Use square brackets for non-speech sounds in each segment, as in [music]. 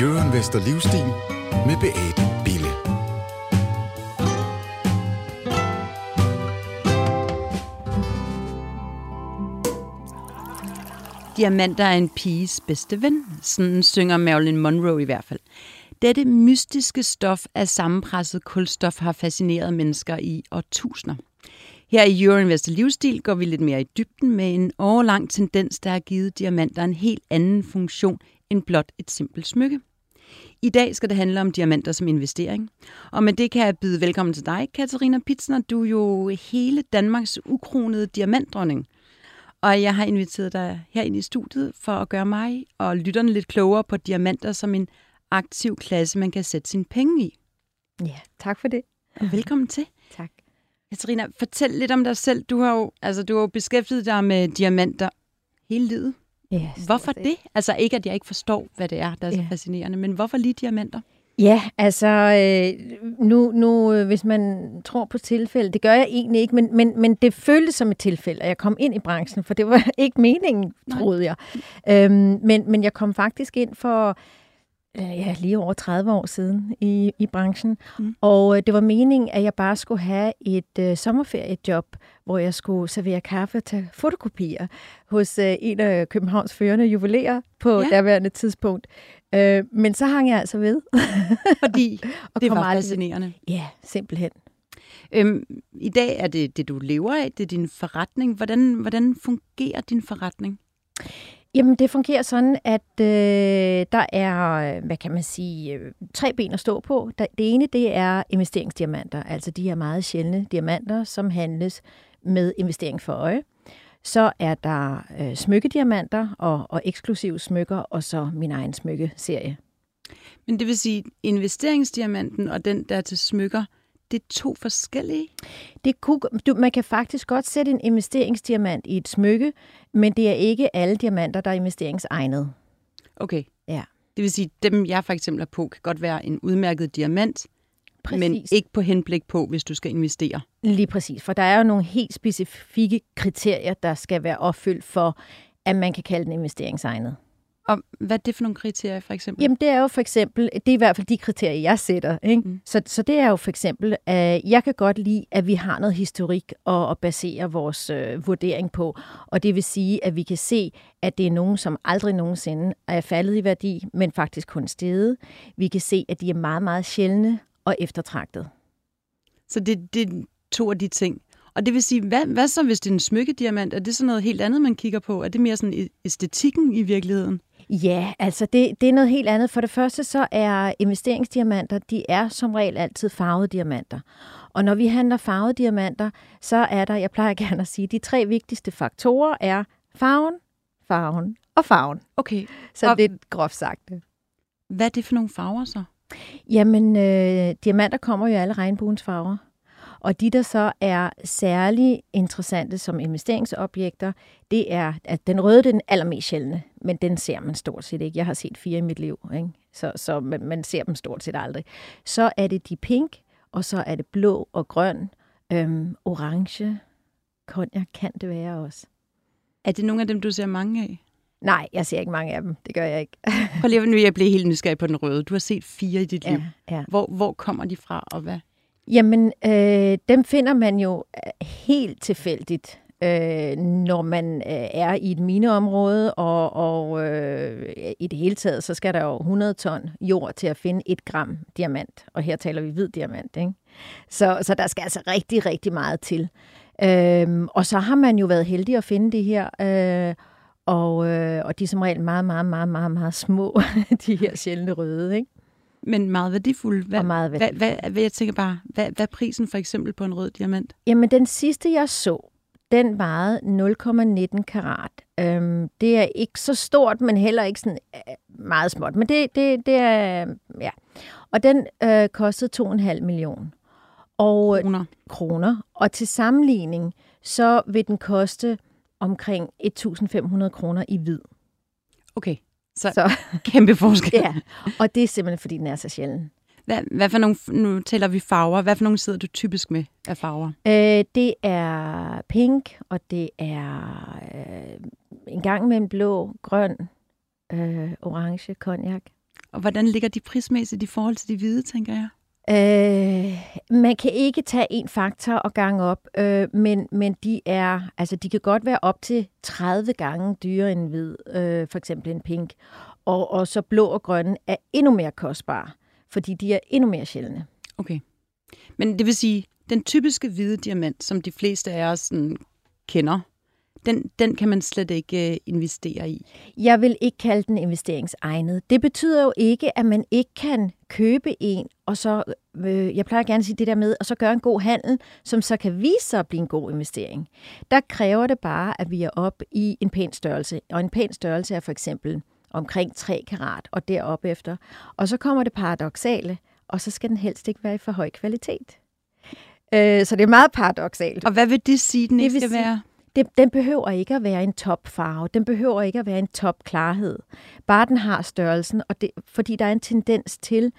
Jørgen Vester Livstil med Beate Bille. Diamanter er en piges bedste ven. Sådan synger Marilyn Monroe i hvert fald. Dette mystiske stof af sammenpresset kulstof har fascineret mennesker i årtusinder. Her i Euroinvestor Livsstil går vi lidt mere i dybden med en årlang tendens, der har givet diamanter en helt anden funktion end blot et simpelt smykke. I dag skal det handle om diamanter som investering. Og med det kan jeg byde velkommen til dig, Katarina Pitzner. Du er jo hele Danmarks ukronede diamantdronning. Og jeg har inviteret dig her ind i studiet for at gøre mig og lytterne lidt klogere på diamanter som en aktiv klasse, man kan sætte sine penge i. Ja, tak for det. Og velkommen til. Tak. Katarina, fortæl lidt om dig selv. Du har jo, altså, du har jo beskæftiget dig med diamanter hele livet. Ja, Hvorfor det? Altså ikke, at jeg ikke forstår, hvad det er, der er så Ja. fascinerende, men hvorfor lige diamanter? Ja, altså, øh, nu, nu øh, hvis man tror på tilfælde, det gør jeg egentlig ikke, men, men, men det føltes som et tilfælde, at jeg kom ind i branchen, for det var [laughs] ikke meningen, Nej. troede jeg. Øhm, men, men jeg kom faktisk ind for ja, lige over 30 år siden i, i branchen, Mm. og øh, det var meningen, at jeg bare skulle have et øh, sommerferiejob, hvor jeg skulle servere kaffe og tage fotokopier hos øh, en af Københavns førende juveléer på Ja. daværende tidspunkt. Øh, men så hang jeg altså ved. [laughs] Fordi og det var aldrig- fascinerende. Ja, simpelthen. Øhm, I dag er det det, du lever af, det er din forretning. Hvordan, hvordan fungerer din forretning? Jamen, det fungerer sådan, at øh, der er, hvad kan man sige, øh, tre ben at stå på. Der, det ene, det er investeringsdiamanter, altså de her meget sjældne diamanter, som handles med investering for øje. Så er der øh, smykkediamanter og, og eksklusive smykker, og så min egen smykkeserie. Men det vil sige, investeringsdiamanten og den, der til smykker, det er to forskellige. Det kunne, du, man kan faktisk godt sætte en investeringsdiamant i et smykke, men det er ikke alle diamanter, der er investeringsegnede. Okay. Ja. Det vil sige, dem jeg for eksempel er på, kan godt være en udmærket diamant, Præcis. men ikke på henblik på, hvis du skal investere. Lige præcis, for der er jo nogle helt specifikke kriterier, der skal være opfyldt for, at man kan kalde den investeringsegnet. Og hvad er det for nogle kriterier, for eksempel? Jamen det er jo for eksempel, det er i hvert fald de kriterier, jeg sætter. Ikke? Mm. Så, så det er jo for eksempel, at jeg kan godt lide, at vi har noget historik at, at basere vores øh, vurdering på. Og det vil sige, at vi kan se, at det er nogen, som aldrig nogensinde er faldet i værdi, men faktisk kun steget. Vi kan se, at de er meget, meget sjældne og eftertragtet. Så det, det er to af de ting. Og det vil sige, hvad, hvad så, hvis det er en smykkediamant? Er det så noget helt andet, man kigger på? Er det mere sådan æstetikken i virkeligheden? Ja, altså det, det er noget helt andet. For det første så er investeringsdiamanter, de er som regel altid farvede diamanter. Og når vi handler farvede diamanter, så er der, jeg plejer [laughs] gerne at sige, de tre vigtigste faktorer er farven, farven og farven. Okay. Så Og- lidt groft sagt. Hvad er det for nogle farver så? Jamen, øh, diamanter kommer jo i alle regnbuens farver. Og de, der så er særlig interessante som investeringsobjekter, det er, at den røde det er den allermest sjældne, men den ser man stort set ikke. Jeg har set fire i mit liv, ikke? så, så man, man ser dem stort set aldrig. Så er det de pink, og så er det blå og grøn, øhm, orange, cognac kan det være også. Er det nogle af dem, du ser mange af? Nej, jeg ser ikke mange af dem. Det gør jeg ikke. Prøv lige, nu jeg bliver helt nysgerrig på den røde. Du har set fire i dit liv. Ja, ja. Hvor, hvor kommer de fra, og hvad? Jamen, øh, dem finder man jo øh, helt tilfældigt, øh, når man øh, er i et mineområde, og, og øh, i det hele taget, så skal der jo 100 ton jord til at finde et gram diamant. Og her taler vi hvid diamant, ikke? Så, så der skal altså rigtig, rigtig meget til. Øhm, og så har man jo været heldig at finde det her, øh, og, øh, og de er som regel meget, meget, meget, meget, meget små, [laughs] de her sjældne røde, ikke? Men meget værdifulde. Hvad, Og meget hvad, hvad, hvad, jeg tænker bare, hvad, hvad er prisen for eksempel på en rød diamant? Jamen, den sidste, jeg så, den vejede 0,19 karat. Øhm, det er ikke så stort, men heller ikke sådan øh, meget småt. Men det, det, det er, ja. Og den øh, kostede 2,5 millioner og, øh, Kroner. kroner. Og til sammenligning, så vil den koste omkring 1.500 kroner i hvid. Okay, så, Så, [laughs] kæmpe forskel. ja. Og det er simpelthen, fordi den er så sjælden. Hvad, hvad for nogle, nu taler vi farver. Hvad for nogle sidder du typisk med af farver? Øh, det er pink, og det er øh, en gang med en blå, grøn, øh, orange, cognac. Og hvordan ligger de prismæssigt i forhold til de hvide, tænker jeg? Øh, man kan ikke tage en faktor og gange op, øh, men, men de er, altså de kan godt være op til 30 gange dyrere end hvid, øh, for eksempel en pink. Og, og så blå og grønne er endnu mere kostbare, fordi de er endnu mere sjældne. Okay. Men det vil sige, den typiske hvide diamant, som de fleste af os sådan, kender, den, den kan man slet ikke øh, investere i. Jeg vil ikke kalde den investeringsegnet. Det betyder jo ikke, at man ikke kan købe en, og så, øh, jeg plejer gerne at sige det der med, og så gøre en god handel, som så kan vise sig at blive en god investering. Der kræver det bare, at vi er op i en pæn størrelse. Og en pæn størrelse er for eksempel omkring 3 karat og derop efter. Og så kommer det paradoxale, og så skal den helst ikke være i for høj kvalitet. Øh, så det er meget paradoxalt. Og hvad vil det sige, den Det ikke skal sige- være? Det, den behøver ikke at være en topfarve. Den behøver ikke at være en topklarhed. Bare den har størrelsen, og det, fordi der er en tendens til,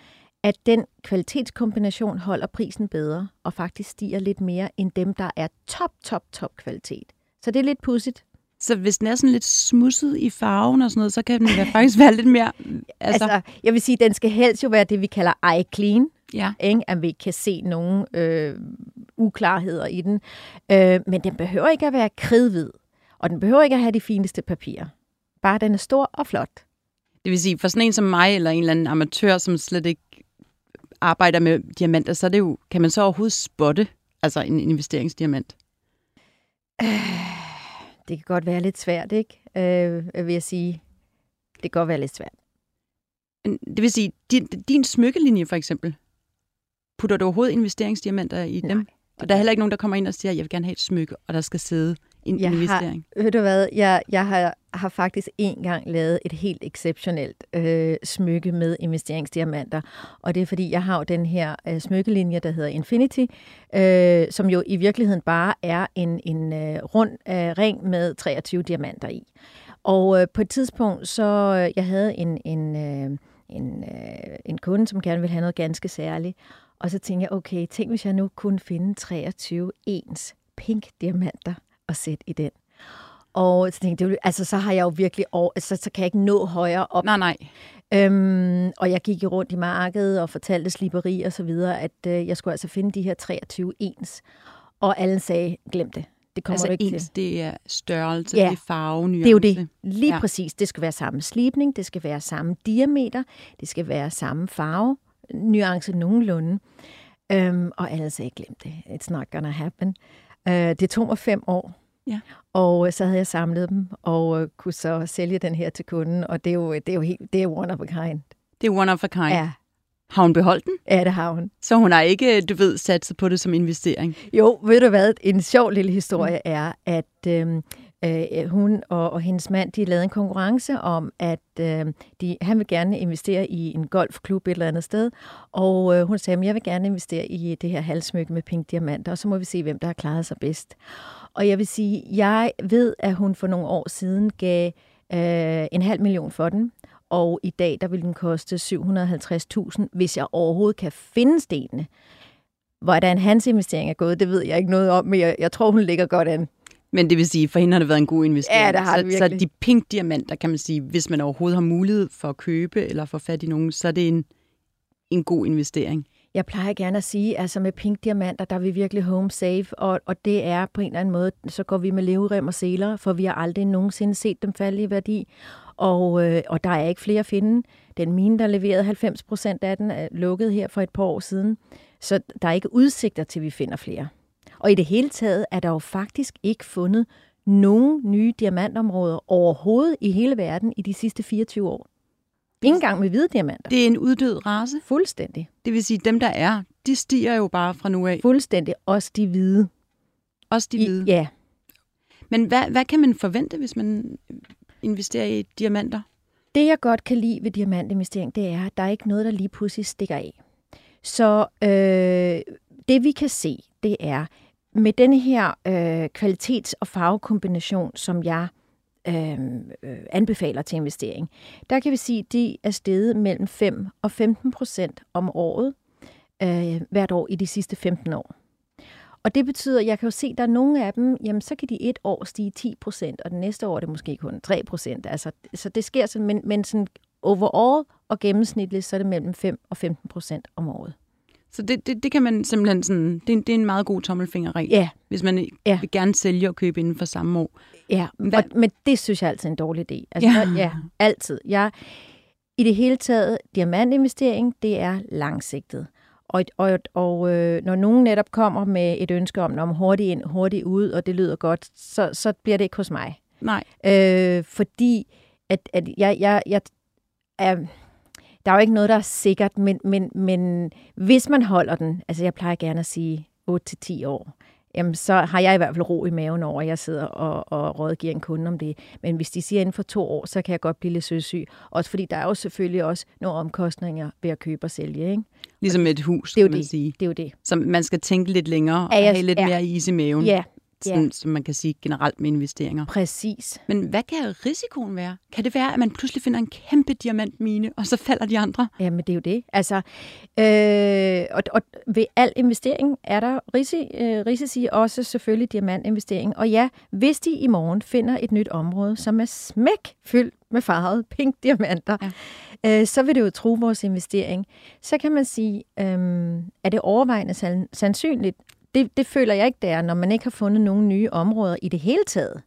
at den kvalitetskombination holder prisen bedre, og faktisk stiger lidt mere end dem, der er top, top, top kvalitet. Så det er lidt pudsigt. Så hvis den er sådan lidt smudset i farven og sådan noget, så kan den faktisk være lidt mere... [laughs] Altså, Altså, jeg vil sige, den skal helst jo være det, vi kalder eye clean, ja. ikke? at vi kan se nogen øh, uklarheder i den. Øh, men den behøver ikke at være kridhvid, og den behøver ikke at have de fineste papirer. Bare den er stor og flot. Det vil sige, for sådan en som mig, eller en eller anden amatør, som slet ikke arbejder med diamanter, så er det jo, kan man så overhovedet spotte altså en investeringsdiamant? Det kan godt være lidt svært, ikke? Øh, vil jeg sige. Det kan godt være lidt svært. Men Det vil sige, din, din smykkelinje for eksempel, putter du overhovedet investeringsdiamanter i Nej, dem? Og der er heller ikke nogen, der kommer ind og siger, jeg vil gerne have et smykke, og der skal sidde en Jeg har- investering. Ved du hvad, jeg, jeg har, har faktisk en gang lavet et helt exceptionelt øh, smykke med investeringsdiamanter. Og det er fordi, jeg har jo den her øh, smykkelinje, der hedder Infinity, øh, som jo i virkeligheden bare er en, en øh, rund øh, ring med 23 diamanter i. Og øh, på et tidspunkt, så øh, jeg havde en, en, øh, en, øh, en kunde, som gerne ville have noget ganske særligt. Og så tænkte jeg, okay, tænk hvis jeg nu kunne finde 23 ens pink diamanter og sætte i den. Og så tænkte jeg, altså så har jeg jo virkelig over, altså, så kan jeg ikke nå højere op. Nej, nej. Øhm, og jeg gik rundt i markedet og fortalte sliberi og så videre, at øh, jeg skulle altså finde de her 23 ens. Og alle sagde, glem det. Det kommer Altså du ikke ens, til. det er størrelse, Ja, det er farve, nuance. Det er jo det. Lige ja. præcis. Det skal være samme slibning, det skal være samme diameter, det skal være samme farve, nuance nogenlunde. Øhm, og alle sagde, glem det. It's not gonna happen. Øh, det tog mig fem år. Ja. Og øh, så havde jeg samlet dem, og øh, kunne så sælge den her til kunden, og det er jo, det er jo helt, det er one of a kind. Det er one of a kind. Ja, Har hun beholdt den? ja, det har hun. Så hun har ikke, du ved, satset på det som investering. Jo, ved du hvad, en sjov lille historie er, at øhm, øh, hun og, og hendes mand, de lavede en konkurrence om, at øh, de, han vil gerne investere i en golfklub et eller andet sted, og øh, hun sagde, at jeg vil gerne investere i det her halsmykke med pink diamanter, og så må vi se, hvem der har klaret sig bedst. Og jeg vil sige, jeg ved, at hun for nogle år siden gav øh, en halv million for den, og i dag der vil den koste 750.000, hvis jeg overhovedet kan finde stenene. Hvordan hans investering er gået, det ved jeg ikke noget om, men jeg, jeg tror, hun ligger godt an. Men det vil sige, for hende har det været en god investering. Ja, det har så, det så virkelig. de pink diamanter, kan man sige, hvis man overhovedet har mulighed for at købe eller få fat i nogen, så er det en, en god investering. Jeg plejer gerne at sige, altså med pink diamanter, der er vi virkelig home safe, og, og det er på en eller anden måde, så går vi med leverem og seler, for vi har aldrig nogensinde set dem falde i værdi, og, øh, og der er ikke flere at finde. Den mine, der leverede 90 procent af den, er lukket her for et par år siden, så der er ikke udsigter til, at vi finder flere. Og i det hele taget er der jo faktisk ikke fundet nogen nye diamantområder overhovedet i hele verden i de sidste 24 år. Ingen gang med hvide diamanter. Det er en uddød race. Fuldstændig. Det vil sige, dem der er, de stiger jo bare fra nu af. Fuldstændig. Også de hvide. Også de hvide. I, ja. Men hvad, hvad kan man forvente, hvis man investerer i diamanter? Det, jeg godt kan lide ved diamantinvestering, det er, at der er ikke noget, der lige pludselig stikker af. Så øh, det, vi kan se, det er, med denne her øh, kvalitets- og farvekombination, som jeg øh, øh anbefaler til investering, der kan vi sige, at de er steget mellem 5 og 15 procent om året, øh, hvert år i de sidste 15 år. Og det betyder, jeg kan jo se, at der er nogle af dem, jamen så kan de et år stige 10 procent, og det næste år er det måske kun 3 procent. Altså, så det sker sådan, men, men sådan overall og gennemsnitligt så er det mellem 5 og 15 procent om året. Så det, det, det kan man simpelthen sådan, det, er en- det er en meget god tommelfingerregel, Ja, hvis man Ja. vil gerne sælge og købe inden for samme år. ja. Hvad- Og, men det synes jeg altid er en dårlig idé. Altså, Ja. ja. ja, altid. Jeg, I det hele taget, diamantinvestering, det er langsigtet. Og, og, og øh, når nogen netop kommer med et ønske om, om hurtigt ind, hurtigt ud, og det lyder godt, så, så bliver det ikke hos mig. Nej, Øh, fordi at, at jeg, jeg, jeg er, der er jo ikke noget, der er sikkert, men, men, men hvis man holder den, altså jeg plejer gerne at sige 8-10 år, jamen så har jeg i hvert fald ro i maven over, at jeg sidder og, og rådgiver en kunde om det. Men hvis de siger inden for to år, så kan jeg godt blive lidt søsyg. Også fordi der er jo selvfølgelig også nogle omkostninger ved at købe og sælge. Ikke? ligesom et hus, Det er jo kan man det. sige. Det er jo det. Så man skal tænke lidt længere og jeg- have lidt ja. mere is i maven, Ja, sådan, som man kan sige generelt med investeringer. præcis. Men hvad kan risikoen være? Kan det være, at man pludselig finder en kæmpe diamantmine, og så falder de andre? Jamen, det er jo det. Altså, øh, og, og ved al investering er der risi, øh, risici, også selvfølgelig diamantinvestering. Og ja, hvis de i morgen finder et nyt område, som er smæk fyldt med farvede pink diamanter, ja. øh, så vil det jo tro vores investering. Så kan man sige, øh, er det overvejende san- sandsynligt? Det, det føler jeg ikke, det er, når man ikke har fundet nogen nye områder i det hele taget.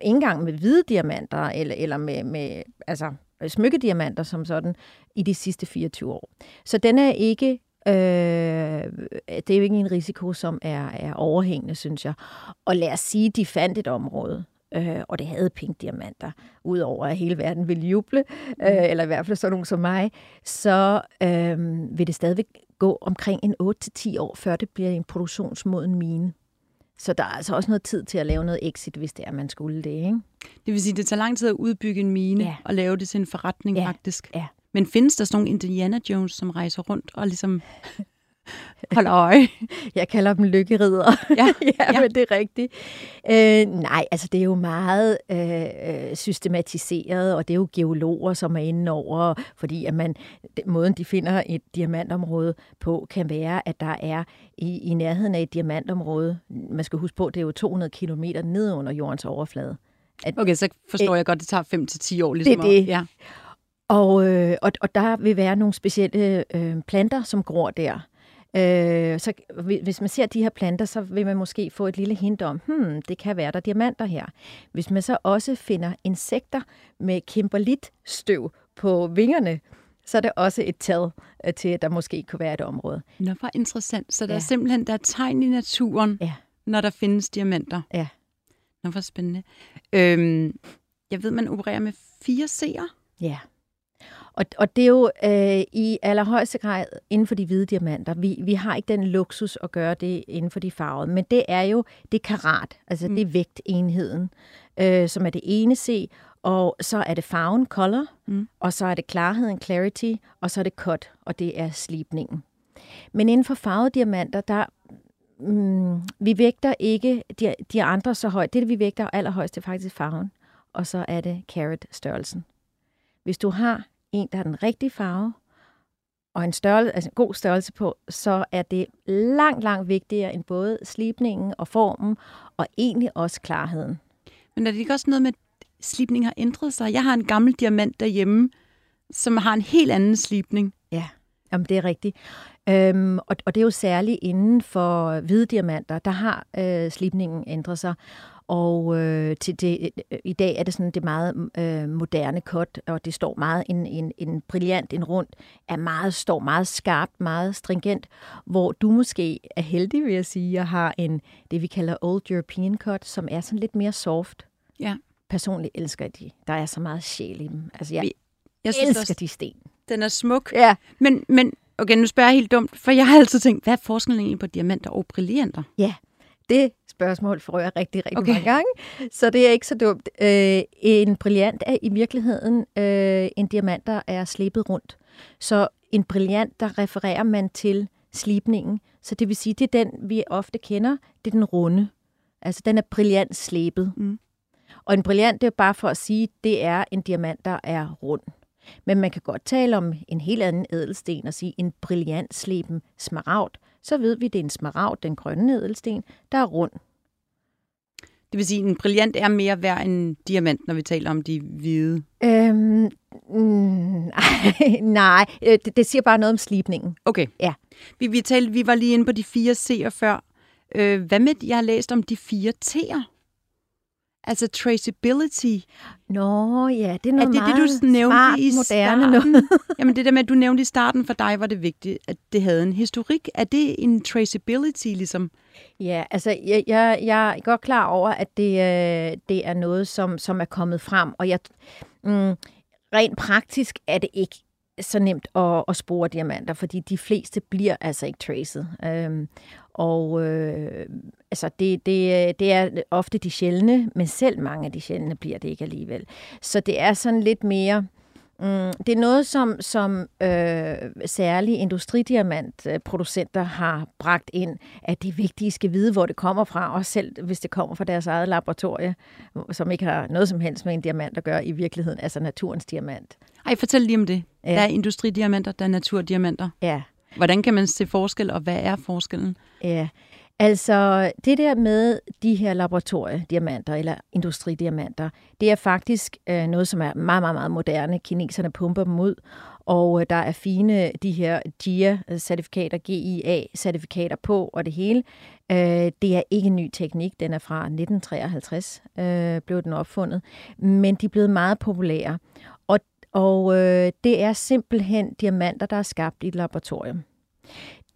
Ikke engang med hvide diamanter, eller, eller med, med altså, smykkediamanter som sådan, i de sidste 24 år. Så den er ikke, øh, det er jo ikke en risiko, som er, er overhængende, synes jeg. Og lad os sige, de fandt et område, øh, og det havde pink diamanter, udover at hele verden ville juble, øh, eller i hvert fald sådan nogen som mig, så øh, vil det stadigvæk gå omkring en 8-10 år, før det bliver en produktionsmoden mine. Så der er altså også noget tid til at lave noget exit, hvis det er, man skulle det, ikke? Det vil sige, at det tager lang tid at udbygge en mine Ja. og lave det til en forretning Ja. faktisk. Ja. Men findes der sådan nogle Indiana Jones, som rejser rundt og ligesom holder øje? [laughs] Jeg kalder dem lykkeridere. Ja, [laughs] ja, ja. men det er rigtigt. Øh, nej, altså det er jo meget øh, øh, systematiseret, og det er jo geologer, som er inde over, fordi at man, den måden, de finder et diamantområde på, kan være, at der er i, i nærheden af et diamantområde, man skal huske på, det er jo 200 km ned under jordens overflade. Okay, så forstår jeg godt, det tager 5 til 10 år. Ligesom Det er at- det. Ja. Og, øh, og, og der vil være nogle specielle øh, planter, som gror der. Øh, så hvi- hvis man ser de her planter, så vil man måske få et lille hint om, hmm, det kan være, der er diamanter her. Hvis man så også finder insekter med kimberlit-støv på vingerne, så er det også et tal øh, til, at der måske kunne være et område. Nå, hvor interessant. Så der Ja. er simpelthen der er tegn i naturen, Ja. når der findes diamanter. Ja. Nå, hvor spændende. Øhm, jeg ved, man opererer med fire C'er. Ja. Og, og det er jo øh, i allerhøjeste grad inden for de hvide diamanter. Vi, vi har ikke den luksus at gøre det inden for de farvede, men det er jo det karat, altså mm. det er vægtenheden, øh, som er det ene C, og så er det farven, color, Mm. og så er det klarheden, clarity, og så er det cut, og det er slibningen. Men inden for farvede diamanter, der mm, vi vægter ikke de, de andre så højt. Det, vi vægter allerhøjst, det er faktisk farven, og så er det carat-størrelsen. Hvis du har en, der er den rigtige farve, og en, størrelse, altså en god størrelse på, så er det langt, langt vigtigere end både slibningen og formen, og egentlig også klarheden. Men er det ikke også noget med, at slibning har ændret sig? Jeg har en gammel diamant derhjemme, som har en helt anden slibning. Ja, jamen det er rigtigt. Øhm, og, og det er jo særligt inden for hvide diamanter, der har øh, slibningen ændret sig. Og øh, til det, øh, i dag er det sådan det meget øh, moderne cut, og det står meget en, en, en brillant, en rund, er meget, står meget skarpt, meget stringent, hvor du måske er heldig, vil jeg sige, og har en, det vi kalder Old European cut, som er sådan lidt mere soft. Ja. Personligt elsker jeg de. Der er så meget sjæl i dem. Altså, jeg Jeg synes elsker også, de sten. Den er smuk. Ja. Men, men okay, nu spørger jeg helt dumt, for jeg har altid tænkt, hvad er forskellen egentlig på diamanter og brillanter? Ja, det spørgsmål får jeg rigtig, rigtig Okay. mange gange, så det er ikke så dumt. Øh, en brillant er i virkeligheden øh, en diamant, der er slebet rundt. Så en brillant, der refererer man til slibningen. Så det vil sige, det er den, vi ofte kender, det er den runde. Altså, den er brillant slebet. Mm. Og en brillant, det er bare for at sige, det er en diamant, der er rund. Men man kan godt tale om en helt anden ædelsten og sige en brillant sleben smaragd. Så ved vi, det er en smaragd, den grønne ædelsten, der er rund. Det vil sige, at en brillant er mere værd end diamant, når vi taler om de hvide. Øhm, Mm, [laughs] nej, øh, det, det siger bare noget om slipningen. Okay. Ja. Vi, vi, talte, vi var lige inde på de fire C'er før. Øh, hvad med, jeg har læst om de fire T'er? Altså traceability. Nå ja, det er noget er det meget det, du nævnte smart, i moderne starten? noget. [laughs] Jamen det der med, at du nævnte i starten, for dig var det vigtigt, at det havde en historik. Er det en traceability, ligesom? Ja, altså jeg, jeg, jeg er godt klar over, at det, øh, det er noget, som, som er kommet frem, og jeg, mm, rent praktisk er det ikke så nemt at, at spore diamanter, fordi de fleste bliver altså ikke traced. Øhm, og øh, altså det, det, det er ofte de sjældne, men selv mange af de sjældne bliver det ikke alligevel. Så det er sådan lidt mere... Mm, det er noget, som, som øh, særlige industridiamantproducenter har bragt ind, at det vigtigt, I skal vide, hvor det kommer fra, også selv hvis det kommer fra deres eget laboratorie, som ikke har noget som helst med en diamant at gøre i virkeligheden, altså naturens diamant. Ej, fortæl lige om det. Ja. Der er industridiamanter, der er naturdiamanter. Ja, Hvordan kan man se forskel, og hvad er forskellen? Ja, altså det der med de her laboratoriediamanter eller industridiamanter, det er faktisk øh, noget, som er meget, meget, meget moderne. Kineserne pumper dem ud, og øh, der er fine øh, de her GIA-certifikater, GIA-certifikater på, og det hele. Øh, det er ikke en ny teknik, den er fra 1953, øh, blev den opfundet, men de er blevet meget populære. Og, og øh, det er simpelthen diamanter, der er skabt i et laboratorium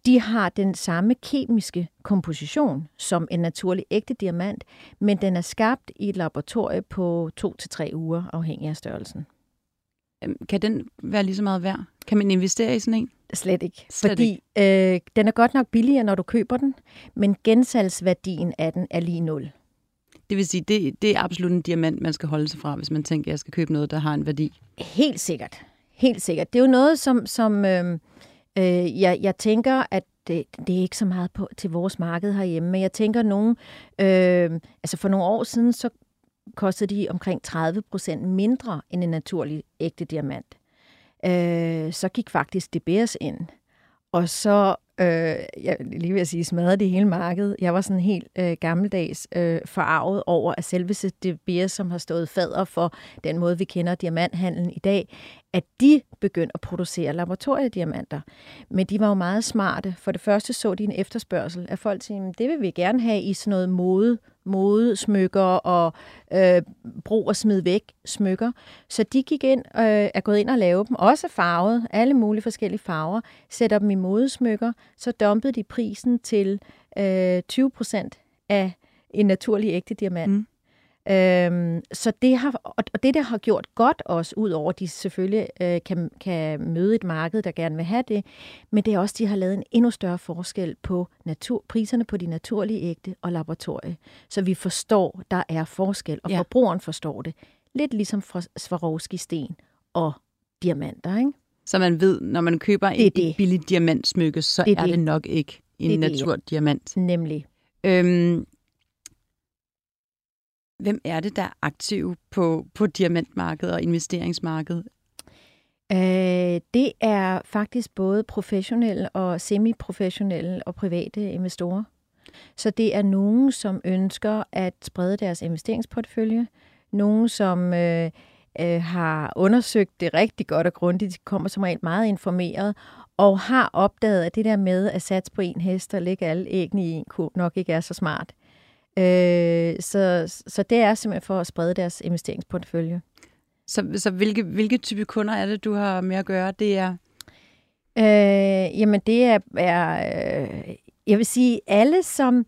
de har den samme kemiske komposition som en naturlig ægte diamant, men den er skabt i et laboratorie på to til tre uger, afhængig af størrelsen. Øhm, Kan den være lige så meget værd? Kan man investere i sådan en? Slet ikke. Slet fordi Øh, den er godt nok billigere, når du køber den, men gensalgsværdien af den er lige nul. Det vil sige, det, det er absolut en diamant, man skal holde sig fra, hvis man tænker, at jeg skal købe noget, der har en værdi. Helt sikkert. Helt sikkert. Det er jo noget, som, som øh, øh, jeg, jeg tænker, at det, det er ikke så meget på, til vores marked herhjemme, men jeg tænker nogen, øh, altså for nogle år siden, så kostede de omkring 30 procent mindre end en naturlig ægte diamant. Øh, så gik faktisk DBS ind, og så, øh, jeg lige vil sige, smadrede det hele markedet. Jeg var sådan helt øh, gammeldags øh, forarvet over, at selve DBS, som har stået fader for den måde, vi kender diamanthandlen i dag, at de begyndte at producere laboratoriediamanter. Men de var jo meget smarte. For det første så de en efterspørgsel af folk, sagde, det vil vi gerne have i sådan noget mode, modesmykker og øh, brug og smid væk smykker. Så de gik ind og øh, er gået ind og lavede dem, også farvet, alle mulige forskellige farver, sætter dem i modesmykker, så dumpede de prisen til øh, 20 procent af en naturlig ægte diamant. Mm. Øhm, så det har, og det, der har gjort godt også, ud over at de selvfølgelig øh, kan, kan møde et marked, der gerne vil have det, men det er også, de har lavet en endnu større forskel på natur, priserne på de naturlige ægte og laboratorie. Så vi forstår, der er forskel, og Ja. forbrugeren forstår det. Lidt ligesom fra Swarovski-sten og diamanter, ikke? Så man ved, når man køber Det en, det. et billigt diamantsmykke, så Det er, det. det nok ikke en Det naturdiamant. Nemlig. Øhm, hvem er det, der er aktiv på, på diamantmarkedet og investeringsmarkedet? Øh, det er faktisk både professionelle og semi-professionelle og private investorer. Så det er nogen, som ønsker at sprede deres investeringsportefølje. Nogen, som øh, øh, har undersøgt det rigtig godt og grundigt. De kommer som regel meget informeret og har opdaget, at det der med at satse på en hest og lægge alle æggene i en kur nok ikke er så smart. Øh, så, så det er simpelthen for at sprede deres investeringsportefølje. Så, så hvilke, hvilke type kunder er det, du har med at gøre? Det er Øh, jamen det er, er øh, jeg vil sige, alle som,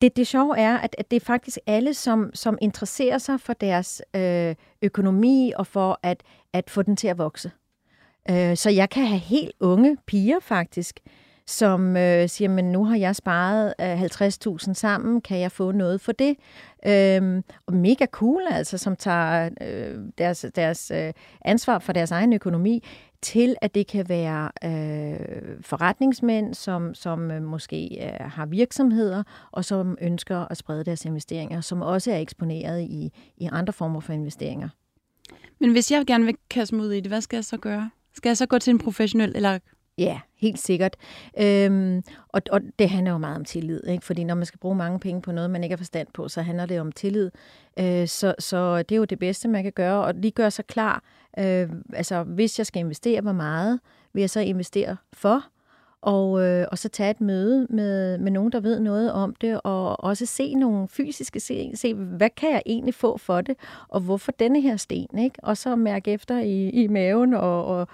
det, det sjove er, at, at det er faktisk alle, som, som interesserer sig for deres øh, økonomi og for at, at få den til at vokse. Øh, så jeg kan have helt unge piger faktisk, som øh, siger, men nu har jeg sparet øh, 50.000 sammen, kan jeg få noget for det? Øhm, og mega cool altså, som tager øh, deres, deres øh, ansvar for deres egen økonomi til, at det kan være øh, forretningsmænd, som, som øh, måske øh, har virksomheder, og som ønsker at sprede deres investeringer, som også er eksponeret i, i andre former for investeringer. Men hvis jeg gerne vil kaste mig ud i det, hvad skal jeg så gøre? Skal jeg så gå til en professionel, eller Ja, helt sikkert. Øhm, og, og det handler jo meget om tillid, ikke? fordi når man skal bruge mange penge på noget, man ikke har forstand på, så handler det om tillid. Øh, så, så det er jo det bedste, man kan gøre, og lige gøre sig klar. Øh, altså, hvis jeg skal investere, hvor meget vil jeg så investere for? og, øh, og så tage et møde med, med nogen, der ved noget om det, og også se nogle fysiske, se, se hvad kan jeg egentlig få for det, og hvorfor denne her sten, ikke? Og så mærke efter i, i maven, og, og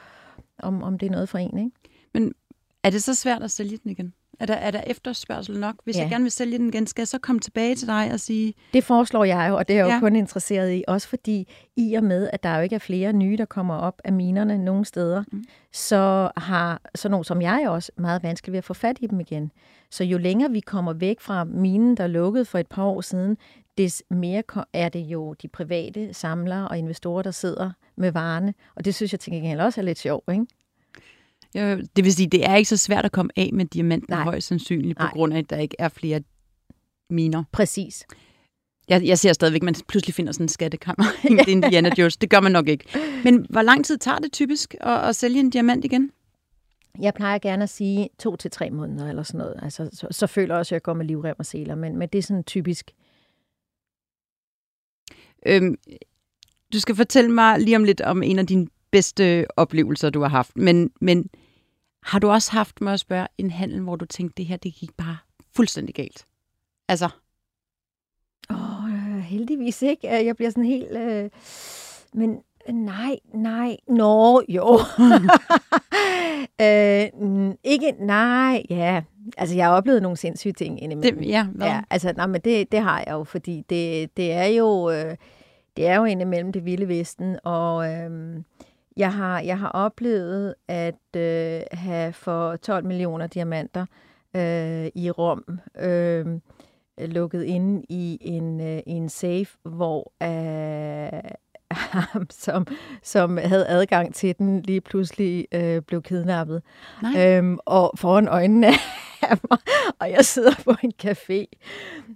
om, om det er noget for en, ikke? Men er det så svært at sælge den igen? Er der, er der efterspørgsel nok? Hvis ja. jeg gerne vil sælge den igen, skal jeg så komme tilbage til dig og sige... Det foreslår jeg jo, og det er jeg ja. jo kun interesseret i. Også fordi, i og med, at der jo ikke er flere nye, der kommer op af minerne nogen steder, mm. så har sådan nogen som jeg også meget vanskeligt ved at få fat i dem igen. Så jo længere vi kommer væk fra minen, der lukkede for et par år siden, des mere er det jo de private samlere og investorer, der sidder med varerne. Og det synes jeg til gengæld også er lidt sjovt, ikke? Ja, det vil sige, det er ikke så svært at komme af med diamanten Nej. højst sandsynligt, på Nej. grund af, at der ikke er flere miner. Præcis. Jeg, jeg ser stadigvæk, at man pludselig finder sådan en skattekammer [laughs] i Indiana Jones. Det gør man nok ikke. Men hvor lang tid tager det typisk at, at sælge en diamant igen? Jeg plejer gerne at sige to til tre måneder eller sådan noget. Altså, så, så føler jeg også, at jeg går med livrem og seler, men, men det er sådan typisk. Øhm, du skal fortælle mig lige om lidt om en af dine bedste oplevelser, du har haft. Men, men har du også haft, med at spørge, en handel, hvor du tænkte, det her, det gik bare fuldstændig galt? Altså? Åh, oh, heldigvis ikke. Jeg bliver sådan helt... Øh, men nej, nej, nå, jo. [laughs] øh, ikke, nej, ja. Altså, jeg har oplevet nogle sindssyge ting indimellem. Det, ja, ja, altså, nej, men det, det har jeg jo, fordi det, det er jo... Øh, det er jo indimellem det vilde vesten, og øh, jeg har, jeg har oplevet at øh, have for 12 millioner diamanter øh, i Rom øh, lukket inde i en, øh, i en safe, hvor øh, [laughs] ham, som, som havde adgang til den, lige pludselig øh, blev kidnappet. Øhm, og foran øjnene [laughs] af mig, og jeg sidder på en café.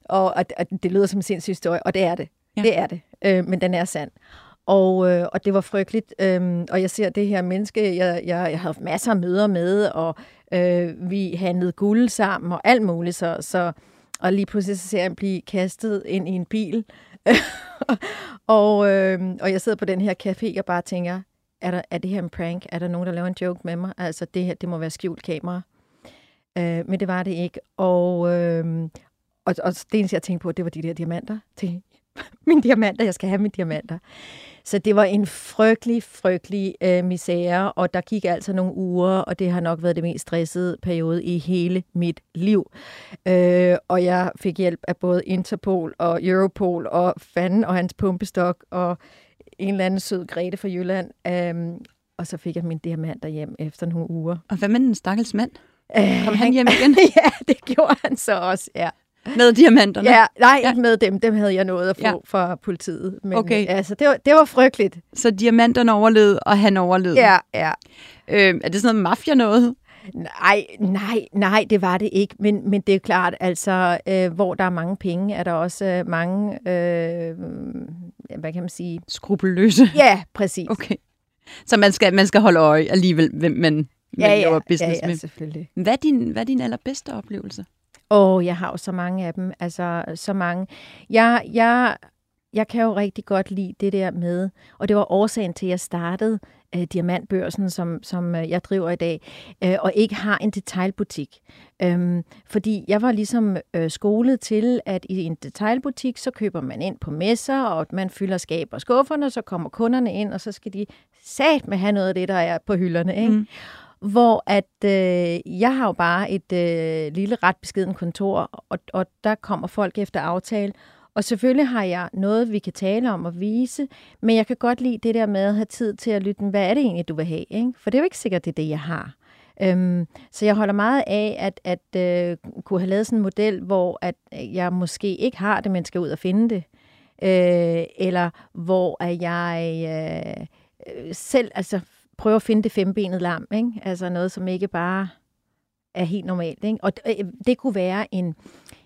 Og, og, og det lyder som en sindssyg historie, og det er det. Ja. Det er det, øh, men den er sand. Og, øh, og det var frygteligt. Øhm, og jeg ser det her menneske, jeg, jeg, jeg havde masser af møder med, og øh, vi handlede guld sammen og alt muligt. Så, så, og lige pludselig så ser jeg ham blive kastet ind i en bil. [laughs] og, øh, og jeg sidder på den her café og bare tænker, er, der, er det her en prank? Er der nogen, der laver en joke med mig? Altså, det her, det må være skjult kamera. Øh, men det var det ikke. Og, øh, og, og det eneste, jeg tænkte på, det var de der diamanter. [laughs] Til, mine diamanter, jeg skal have mine diamanter. Så det var en frygtelig, frygtelig øh, misære, og der gik altså nogle uger, og det har nok været det mest stressede periode i hele mit liv. Øh, og jeg fik hjælp af både Interpol og Europol og fanden og hans pumpestok og en eller anden sød Grete fra Jylland. Øh, og så fik jeg min diamanter hjem efter nogle uger. Og hvad med den stakkels mand? Øh, Kom han hjem igen? [laughs] ja, det gjorde han så også, ja. Med diamanterne? Ja, nej, ja. ikke med dem. Dem havde jeg nået at få ja. fra politiet. Men, okay. Altså, det var, det var frygteligt. Så diamanterne overlevede, og han overlevede? Ja, ja. Øh, er det sådan noget mafia noget? Nej, nej, nej, det var det ikke. Men, men det er klart, altså, øh, hvor der er mange penge, er der også øh, mange, øh, hvad kan man sige? Skrupelløse? Ja, præcis. Okay. Så man skal, man skal holde øje alligevel, hvem man, man ja, ja, laver business ja, ja, med. selvfølgelig. Hvad er din, hvad er din allerbedste oplevelse? Åh, oh, jeg har jo så mange af dem. Altså, så mange. Jeg, jeg, jeg kan jo rigtig godt lide det der med, og det var årsagen til, at jeg startede øh, Diamantbørsen, som, som øh, jeg driver i dag, øh, og ikke har en detailbutik. Øhm, fordi jeg var ligesom øh, skolet til, at i en detailbutik, så køber man ind på messer, og man fylder skab og skufferne, så kommer kunderne ind, og så skal de sat med have noget af det, der er på hylderne. Ikke? Mm hvor at øh, jeg har jo bare et øh, lille ret beskeden kontor, og, og der kommer folk efter aftale. Og selvfølgelig har jeg noget, vi kan tale om og vise, men jeg kan godt lide det der med at have tid til at lytte, hvad er det egentlig, du vil have? Ikke? For det er jo ikke sikkert, det er det, jeg har. Øhm, så jeg holder meget af at, at øh, kunne have lavet sådan en model, hvor at øh, jeg måske ikke har det, men skal ud og finde det. Øh, eller hvor at jeg øh, øh selv, altså prøve at finde det fembenede lam, ikke? Altså noget, som ikke bare er helt normalt, ikke? Og det, øh, det kunne være en,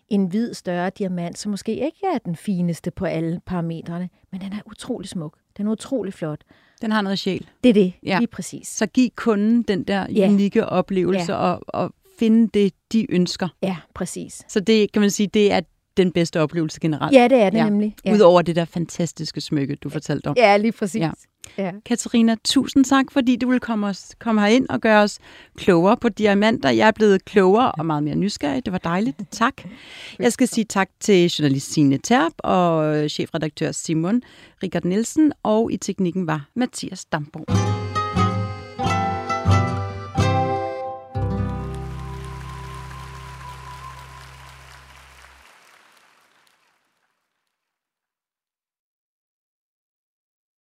en hvid større diamant, som måske ikke er den fineste på alle parametrene, men den er utrolig smuk. Den er utrolig flot. Den har noget sjæl. Det er det, Ja. lige præcis. Så giv kunden den der Ja. unikke oplevelse Ja. og, og finde det, de ønsker. Ja, præcis. Så det kan man sige, det er den bedste oplevelse generelt. Ja, det er det ja. nemlig. Ja. Udover det der fantastiske smykke, du fortalte om. ja, lige præcis. Ja. Ja. Katarina, tusind tak, fordi du vil komme, os, komme herind og gøre os klogere på diamanter. Jeg er blevet klogere og meget mere nysgerrig. Det var dejligt. Tak. [laughs] Jeg skal sige tak til journalist Signe Terp og chefredaktør Simon Richard Nielsen, og i teknikken var Mathias Damborg.